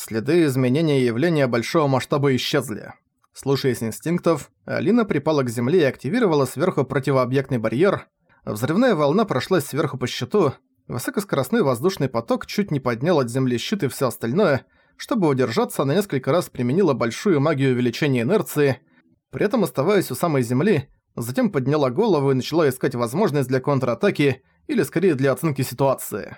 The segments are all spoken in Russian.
Следы изменения явления большого масштаба исчезли. Слушаясь инстинктов, Алина припала к земле и активировала сверху противообъектный барьер. Взрывная волна прошлась сверху по щиту, высокоскоростной воздушный поток чуть не поднял от земли щит и все остальное. Чтобы удержаться, она несколько раз применила большую магию увеличения инерции, при этом оставаясь у самой земли, затем подняла голову и начала искать возможность для контратаки или скорее для оценки ситуации.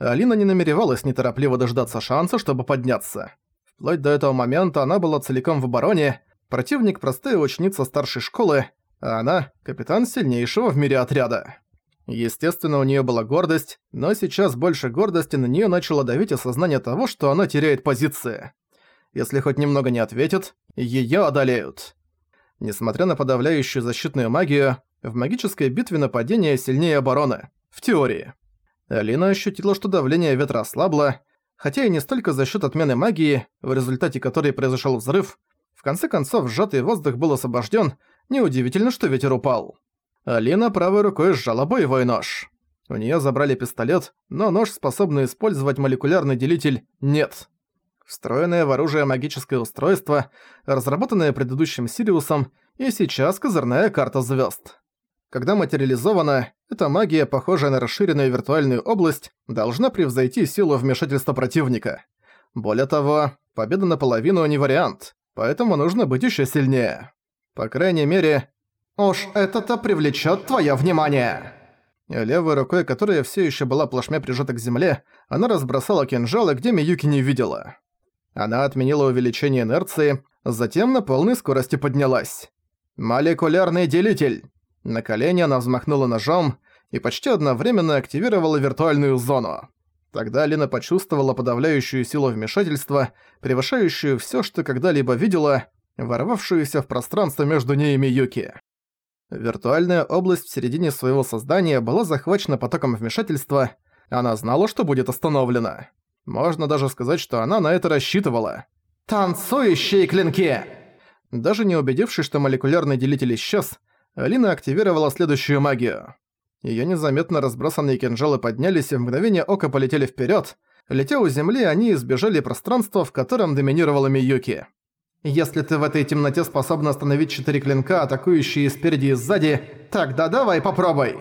Алина не намеревалась неторопливо дождаться шанса, чтобы подняться. Вплоть до этого момента она была целиком в обороне, Противник – простая ученица старшей школы, а она – капитан сильнейшего в мире отряда. Естественно, у нее была гордость, но сейчас больше гордости на нее начало давить осознание того, что она теряет позиции. Если хоть немного не ответит, ее одолеют. Несмотря на подавляющую защитную магию, в магической битве нападение сильнее обороны. В теории. Алина ощутила, что давление ветра ослабло, хотя и не столько за счет отмены магии, в результате которой произошел взрыв, в конце концов, сжатый воздух был освобожден. Неудивительно, что ветер упал. Алина правой рукой сжала боевой нож. У нее забрали пистолет, но нож, способный использовать молекулярный делитель, нет. Встроенное в оружие магическое устройство, разработанное предыдущим Сириусом, и сейчас козырная карта звезд. Когда материализована, эта магия, похожая на расширенную виртуальную область, должна превзойти силу вмешательства противника. Более того, победа наполовину не вариант поэтому нужно быть еще сильнее. По крайней мере... Уж это-то привлечет твое внимание!» Левой рукой, которая все еще была плашмя прижата к земле, она разбросала кинжалы, где Миюки не видела. Она отменила увеличение инерции, затем на полной скорости поднялась. «Молекулярный делитель!» На колени она взмахнула ножом и почти одновременно активировала виртуальную зону. Тогда Лина почувствовала подавляющую силу вмешательства, превышающую всё, что когда-либо видела, ворвавшуюся в пространство между ней и Миюки. Виртуальная область в середине своего создания была захвачена потоком вмешательства, она знала, что будет остановлена. Можно даже сказать, что она на это рассчитывала. «Танцующие клинки!» Даже не убедившись, что молекулярный делитель исчез, Алина активировала следующую магию. Её незаметно разбросанные кинжалы поднялись и в мгновение ока полетели вперёд. Летя у земли, они избежали пространства, в котором доминировала Миюки. «Если ты в этой темноте способна остановить четыре клинка, атакующие спереди и сзади, тогда давай попробуй!»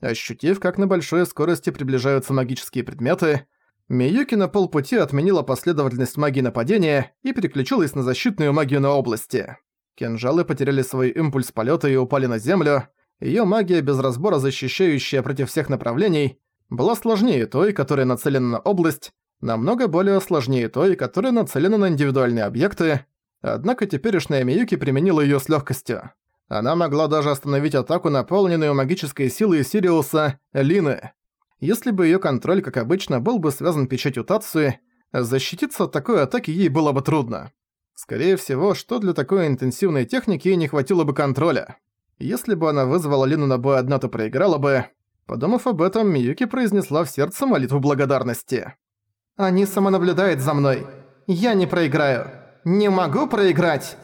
Ощутив, как на большой скорости приближаются магические предметы, Миюки на полпути отменила последовательность магии нападения и переключилась на защитную магию на области. Кинжалы потеряли свой импульс полёта и упали на землю, Её магия, без разбора защищающая против всех направлений, была сложнее той, которая нацелена на область, намного более сложнее той, которая нацелена на индивидуальные объекты, однако теперешняя Миюки применила её с лёгкостью. Она могла даже остановить атаку, наполненную магической силой Сириуса, Лины. Если бы её контроль, как обычно, был бы связан печатью Тацуи, защититься от такой атаки ей было бы трудно. Скорее всего, что для такой интенсивной техники ей не хватило бы контроля. Если бы она вызвала Лину на бой одна, то проиграла бы. Подумав об этом, Миюки произнесла в сердце молитву благодарности. «Они самонаблюдают за мной. Я не проиграю. Не могу проиграть!»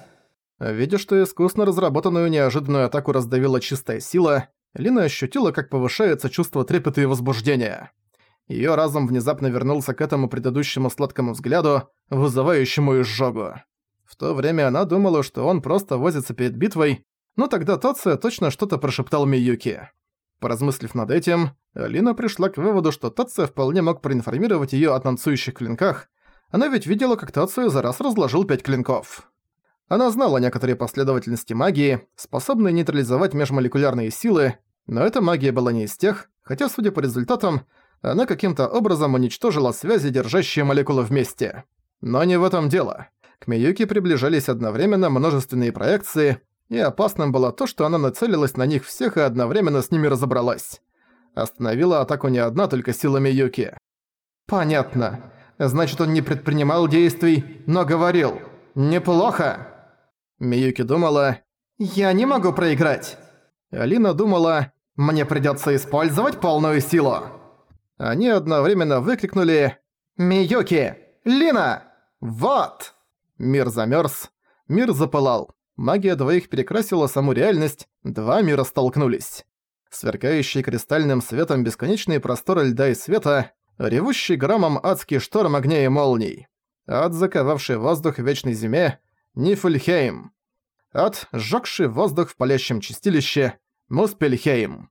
Видя, что искусно разработанную неожиданную атаку раздавила чистая сила, Лина ощутила, как повышается чувство трепета и возбуждения. Её разум внезапно вернулся к этому предыдущему сладкому взгляду, вызывающему изжогу. В то время она думала, что он просто возится перед битвой, но тогда Тация точно что-то прошептал Миюки. Поразмыслив над этим, Алина пришла к выводу, что Тация вполне мог проинформировать её о танцующих клинках. Она ведь видела, как Тация за раз разложил пять клинков. Она знала некоторые последовательности магии, способные нейтрализовать межмолекулярные силы, но эта магия была не из тех, хотя, судя по результатам, она каким-то образом уничтожила связи, держащие молекулы вместе. Но не в этом дело. Миюки приближались одновременно множественные проекции, и опасным было то, что она нацелилась на них всех и одновременно с ними разобралась. Остановила атаку не одна только силами Юки. «Понятно. Значит, он не предпринимал действий, но говорил. Неплохо!» Миюки думала «Я не могу проиграть!» Алина думала «Мне придётся использовать полную силу!» Они одновременно выкрикнули «Миюки! Лина! Вот!» Мир замёрз, мир запылал. Магия двоих перекрасила саму реальность, два мира столкнулись. Сверкающий кристальным светом бесконечные просторы льда и света, ревущий громом адский шторм огня и молний. от заковавшей воздух в вечной зиме Нифльхейм, от сжёгшей воздух в палящем чистилище Муспельхейм.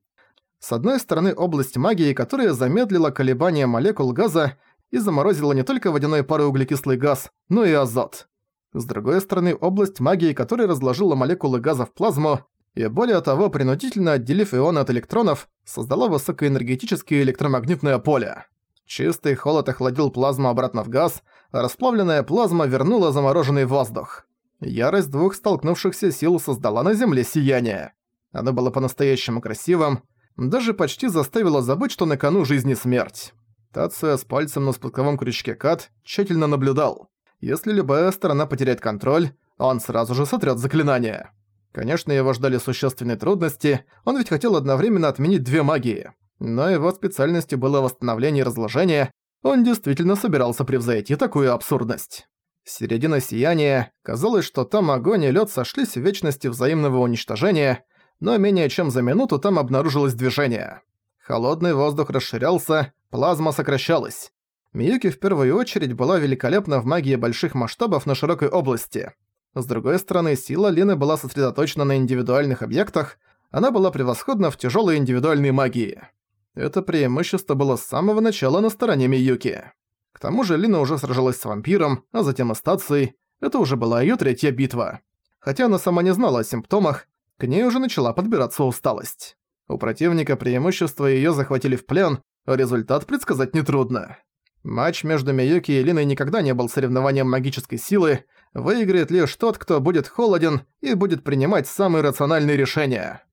С одной стороны область магии, которая замедлила колебания молекул газа и заморозила не только водяной пар и углекислый газ, но и азот. С другой стороны область магии, которая разложила молекулы газа в плазму, и более того, принудительно отделив ионы от электронов, создала высокоэнергетическое электромагнитное поле. Чистый холод охладил плазму обратно в газ, а расплавленная плазма вернула замороженный воздух. Ярость двух столкнувшихся сил создала на Земле сияние. Оно было по-настоящему красивым, даже почти заставило забыть, что на кону жизнь и смерть. Тация с пальцем на спусковом крючке Кат тщательно наблюдал. Если любая сторона потеряет контроль, он сразу же сотрёт заклинание. Конечно, его ждали существенные трудности, он ведь хотел одновременно отменить две магии. Но его специальностью было восстановление и разложение, он действительно собирался превзойти такую абсурдность. Середина сияния, казалось, что там огонь и лед сошлись в вечности взаимного уничтожения, но менее чем за минуту там обнаружилось движение. Холодный воздух расширялся, плазма сокращалась. Миюки в первую очередь была великолепна в магии больших масштабов на широкой области. С другой стороны, сила Лины была сосредоточена на индивидуальных объектах, она была превосходна в тяжелой индивидуальной магии. Это преимущество было с самого начала на стороне Миюки. К тому же Лина уже сражалась с вампиром, а затем и стацией. Это уже была ее третья битва. Хотя она сама не знала о симптомах, к ней уже начала подбираться усталость. У противника преимущество ее захватили в плен, а результат предсказать нетрудно. Матч между Миюки и Линой никогда не был соревнованием магической силы, выиграет лишь тот, кто будет холоден и будет принимать самые рациональные решения.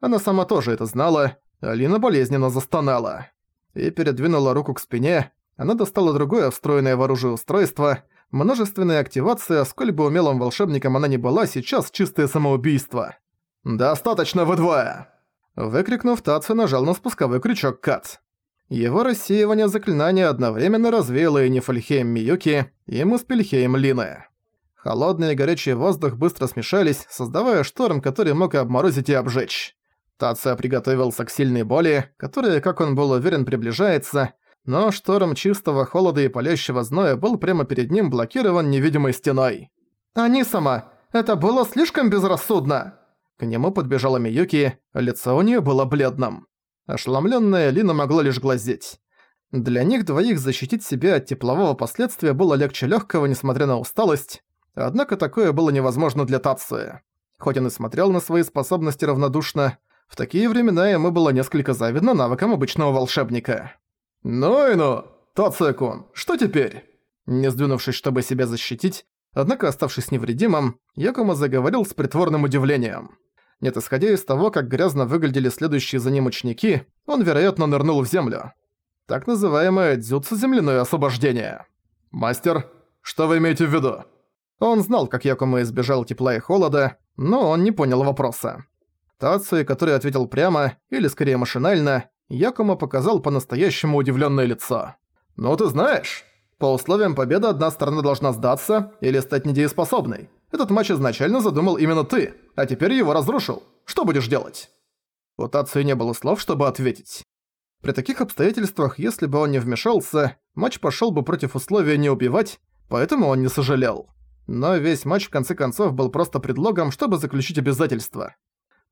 Она сама тоже это знала, Алина болезненно застонала. И передвинула руку к спине, она достала другое встроенное в оружие устройство, множественная активация, сколь бы умелым волшебником она ни была, сейчас чистое самоубийство. «Достаточно вы двое!» Выкрикнув, Тацу нажал на спусковой крючок Кат. Его рассеивание заклинания одновременно развеяло и Нефальхейм Миюки, и Муспельхейм Лины. Холодный и горячий воздух быстро смешались, создавая шторм, который мог обморозить и обжечь. Тация приготовился к сильной боли, которая, как он был уверен, приближается, но шторм чистого холода и палящего зноя был прямо перед ним блокирован невидимой стеной. «Они сама! Это было слишком безрассудно!» К нему подбежала Миюки, лицо у нее было бледным. Ошеломленная Лина могла лишь глазеть. Для них двоих защитить себя от теплового последствия было легче легкого, несмотря на усталость, однако такое было невозможно для Тации. Хоть он и смотрел на свои способности равнодушно, в такие времена ему было несколько завидно навыкам обычного волшебника. «Ну и ну! Тацекун, что теперь?» Не сдвинувшись, чтобы себя защитить, однако оставшись невредимым, Якума заговорил с притворным удивлением. Нет, исходя из того, как грязно выглядели следующие за ним ученики, он, вероятно, нырнул в землю. Так называемое дзюцу земляное освобождение. «Мастер, что вы имеете в виду?» Он знал, как Якума избежал тепла и холода, но он не понял вопроса. Тацуи, который ответил прямо, или скорее машинально, Якума показал по-настоящему удивленное лицо. «Ну ты знаешь, по условиям победы одна сторона должна сдаться или стать недееспособной. Этот матч изначально задумал именно ты, а теперь его разрушил. Что будешь делать?» У Тацию не было слов, чтобы ответить. При таких обстоятельствах, если бы он не вмешался, матч пошел бы против условия не убивать, поэтому он не сожалел. Но весь матч в конце концов был просто предлогом, чтобы заключить обязательства.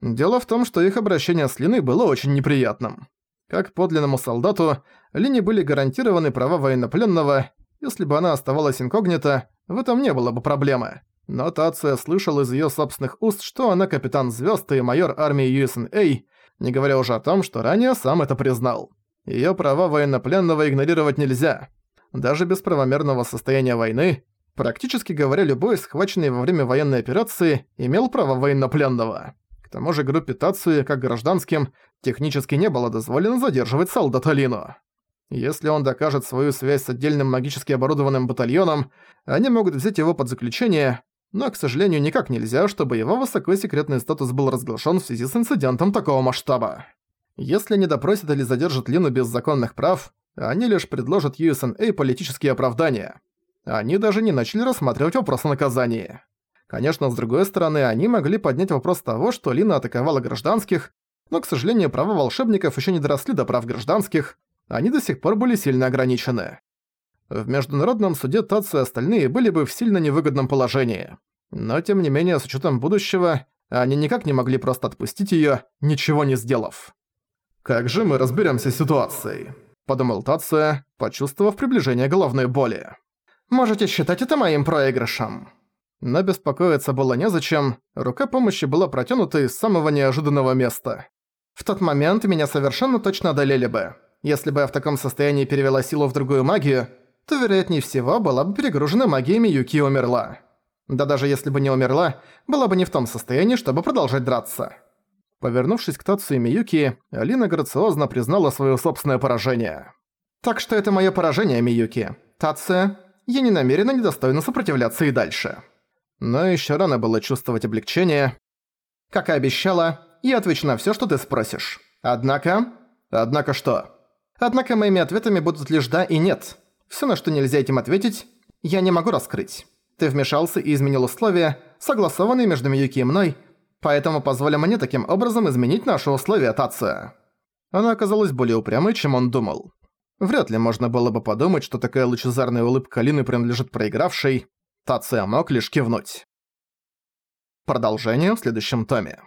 Дело в том, что их обращение с Линой было очень неприятным. Как подлинному солдату, Лине были гарантированы права военнопленного, если бы она оставалась инкогнито, в этом не было бы проблемы. Но Тация слышал из её собственных уст, что она капитан звёзд и майор армии USNA, не говоря уже о том, что ранее сам это признал. Её права военнопленного игнорировать нельзя. Даже без правомерного состояния войны, практически говоря, любой схваченный во время военной операции имел право военнопленного. К тому же группе Тацуи, как гражданским, технически не было дозволено задерживать солдата Лину. Если он докажет свою связь с отдельным магически оборудованным батальоном, они могут взять его под заключение, но, к сожалению, никак нельзя, чтобы его высокосекретный статус был разглашен в связи с инцидентом такого масштаба. Если не допросят или задержат Лину без законных прав, они лишь предложат USNA политические оправдания. Они даже не начали рассматривать вопрос о наказании. Конечно, с другой стороны, они могли поднять вопрос того, что Лина атаковала гражданских, но, к сожалению, права волшебников еще не доросли до прав гражданских, они до сих пор были сильно ограничены. В международном суде Тацу и остальные были бы в сильно невыгодном положении. Но тем не менее, с учетом будущего, они никак не могли просто отпустить её, ничего не сделав. «Как же мы разберемся с ситуацией?» – подумал Тация, почувствовав приближение головной боли. «Можете считать это моим проигрышем». Но беспокоиться было незачем, рука помощи была протянута из самого неожиданного места. В тот момент меня совершенно точно одолели бы. Если бы я в таком состоянии перевела силу в другую магию, то, вероятнее всего, была бы перегружена магией Миюки и умерла. Да даже если бы не умерла, была бы не в том состоянии, чтобы продолжать драться. Повернувшись к Тацу и Миюки, Алина грациозно признала своё собственное поражение. «Так что это моё поражение, Миюки. Тация, я не намерена недостойно сопротивляться и дальше». Но ещё рано было чувствовать облегчение. «Как и обещала, я отвечу на всё, что ты спросишь. Однако...» «Однако что?» «Однако моими ответами будут лишь «да» и «нет». Всё, на что нельзя этим ответить, я не могу раскрыть. Ты вмешался и изменил условия, согласованные между Миюки и мной, поэтому позволь мне таким образом изменить наши условия, Тация». Она оказалась более упрямой, чем он думал. Вряд ли можно было бы подумать, что такая лучезарная улыбка Лины принадлежит проигравшей. Тация мог лишь кивнуть. Продолжение в следующем томе.